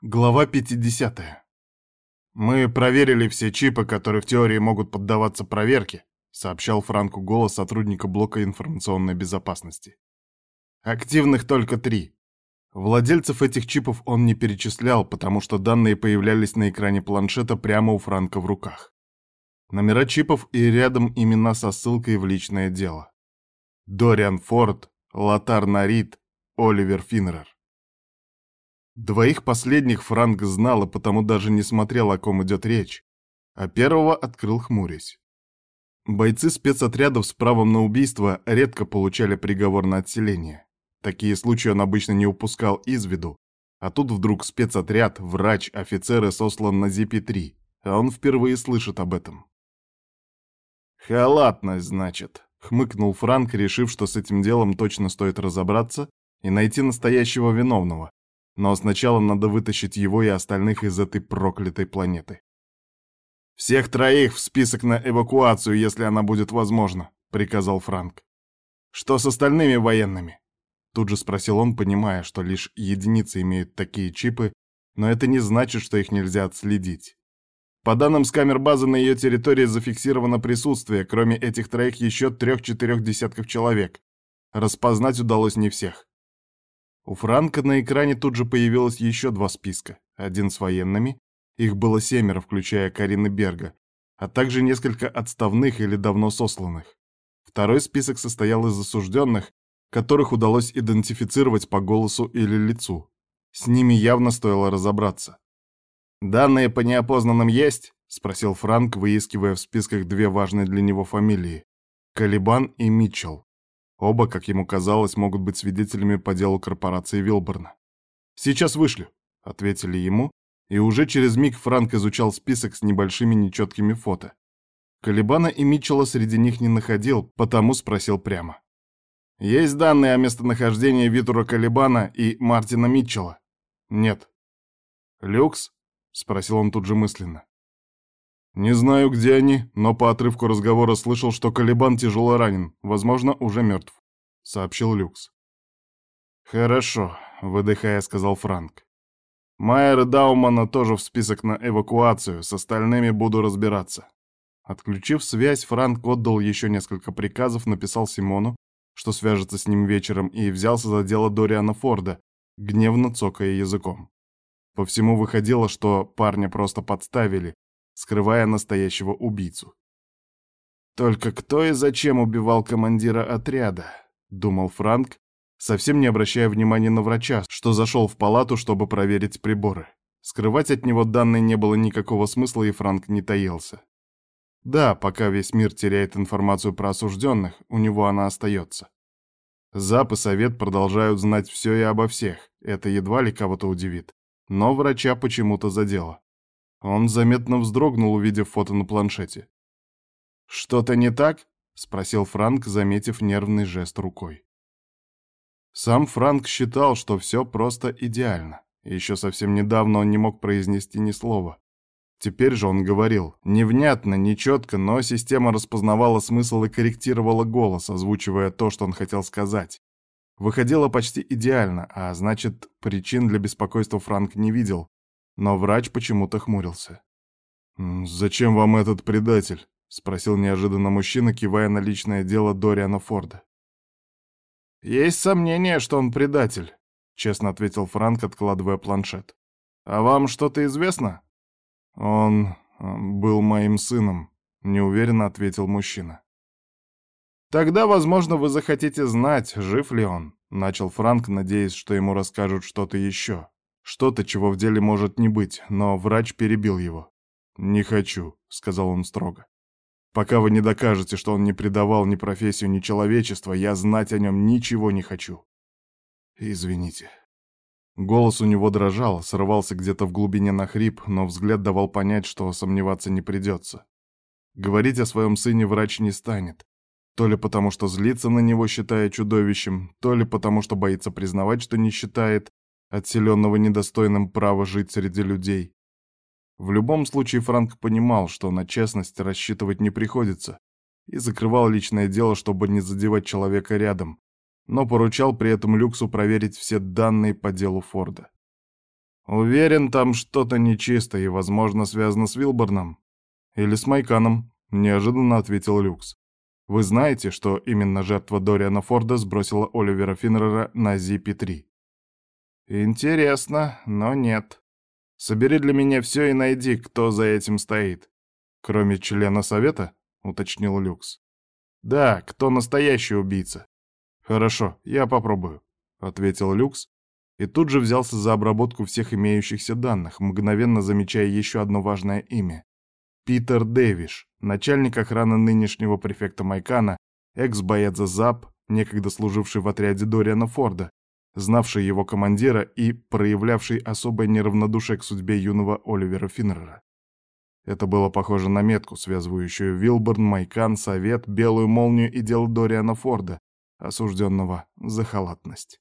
Глава 50. «Мы проверили все чипы, которые в теории могут поддаваться проверке», сообщал Франку голос сотрудника блока информационной безопасности. «Активных только три. Владельцев этих чипов он не перечислял, потому что данные появлялись на экране планшета прямо у Франка в руках. Номера чипов и рядом имена со ссылкой в личное дело. Дориан Форд, Лотар Нарит, Оливер Финнерер. Двоих последних Франк знал и потому даже не смотрел, о ком идет речь, а первого открыл хмурясь. Бойцы спецотрядов с правом на убийство редко получали приговор на отселение. Такие случаи он обычно не упускал из виду, а тут вдруг спецотряд, врач, офицеры сослан на ЗИПи-3, а он впервые слышит об этом. «Халатность, значит», — хмыкнул Франк, решив, что с этим делом точно стоит разобраться и найти настоящего виновного, но сначала надо вытащить его и остальных из этой проклятой планеты. «Всех троих в список на эвакуацию, если она будет возможна», — приказал Франк. «Что с остальными военными?» Тут же спросил он, понимая, что лишь единицы имеют такие чипы, но это не значит, что их нельзя отследить. По данным с камер базы на ее территории зафиксировано присутствие, кроме этих троих еще трех-четырех десятков человек. Распознать удалось не всех. У Франка на экране тут же появилось еще два списка. Один с военными, их было семеро, включая Карины Берга, а также несколько отставных или давно сосланных. Второй список состоял из осужденных, которых удалось идентифицировать по голосу или лицу. С ними явно стоило разобраться. «Данные по неопознанным есть?» — спросил Франк, выискивая в списках две важные для него фамилии — Калибан и Митчелл. Оба, как ему казалось, могут быть свидетелями по делу корпорации Вилборна. «Сейчас вышлю», — ответили ему, и уже через миг Франк изучал список с небольшими нечеткими фото. Калибана и Митчелла среди них не находил, потому спросил прямо. «Есть данные о местонахождении Витура Калибана и Мартина Митчелла?» «Нет». «Люкс?» — спросил он тут же мысленно. «Не знаю, где они, но по отрывку разговора слышал, что Калибан тяжело ранен, возможно, уже мертв», — сообщил Люкс. «Хорошо», — выдыхая, сказал Франк. «Майер и Даумана тоже в список на эвакуацию, с остальными буду разбираться». Отключив связь, Франк отдал еще несколько приказов, написал Симону, что свяжется с ним вечером, и взялся за дело Дориана Форда, гневно цокая языком. По всему выходило, что парня просто подставили, скрывая настоящего убийцу. «Только кто и зачем убивал командира отряда?» — думал Франк, совсем не обращая внимания на врача, что зашел в палату, чтобы проверить приборы. Скрывать от него данные не было никакого смысла, и Франк не таился. Да, пока весь мир теряет информацию про осужденных, у него она остается. Зап и Совет продолжают знать все и обо всех, это едва ли кого-то удивит, но врача почему-то задело. Он заметно вздрогнул, увидев фото на планшете. «Что-то не так?» — спросил Франк, заметив нервный жест рукой. Сам Франк считал, что все просто идеально. Еще совсем недавно он не мог произнести ни слова. Теперь же он говорил. Невнятно, нечетко, но система распознавала смысл и корректировала голос, озвучивая то, что он хотел сказать. Выходило почти идеально, а значит, причин для беспокойства Франк не видел, но врач почему-то хмурился. «Зачем вам этот предатель?» — спросил неожиданно мужчина, кивая на личное дело Дориана Форда. «Есть сомнение, что он предатель», — честно ответил Франк, откладывая планшет. «А вам что-то известно?» «Он был моим сыном», — неуверенно ответил мужчина. «Тогда, возможно, вы захотите знать, жив ли он», — начал Франк, надеясь, что ему расскажут что-то еще. Что-то, чего в деле может не быть, но врач перебил его. «Не хочу», — сказал он строго. «Пока вы не докажете, что он не предавал ни профессию, ни человечество, я знать о нем ничего не хочу». «Извините». Голос у него дрожал, срывался где-то в глубине на хрип, но взгляд давал понять, что сомневаться не придется. Говорить о своем сыне врач не станет. То ли потому, что злится на него, считая чудовищем, то ли потому, что боится признавать, что не считает, отселенного недостойным права жить среди людей. В любом случае Франк понимал, что на честность рассчитывать не приходится, и закрывал личное дело, чтобы не задевать человека рядом, но поручал при этом Люксу проверить все данные по делу Форда. Уверен, там что-то нечисто и, возможно, связано с Вилборном. Или с Майканом, неожиданно ответил Люкс. Вы знаете, что именно жертва Дориана Форда сбросила Оливера Финнера на ZP-3? Интересно, но нет. Собери для меня все и найди, кто за этим стоит. Кроме члена совета, уточнил Люкс. Да, кто настоящий убийца. Хорошо, я попробую, ответил Люкс и тут же взялся за обработку всех имеющихся данных, мгновенно замечая еще одно важное имя. Питер Дэвиш, начальник охраны нынешнего префекта Майкана, экс-боец ЗАП, некогда служивший в отряде Дориана Форда, знавший его командира и проявлявший особое неравнодушие к судьбе юного Оливера Финнера. Это было похоже на метку, связывающую Вилборн, Майкан, Совет, Белую Молнию и дело Дориана Форда, осужденного за халатность.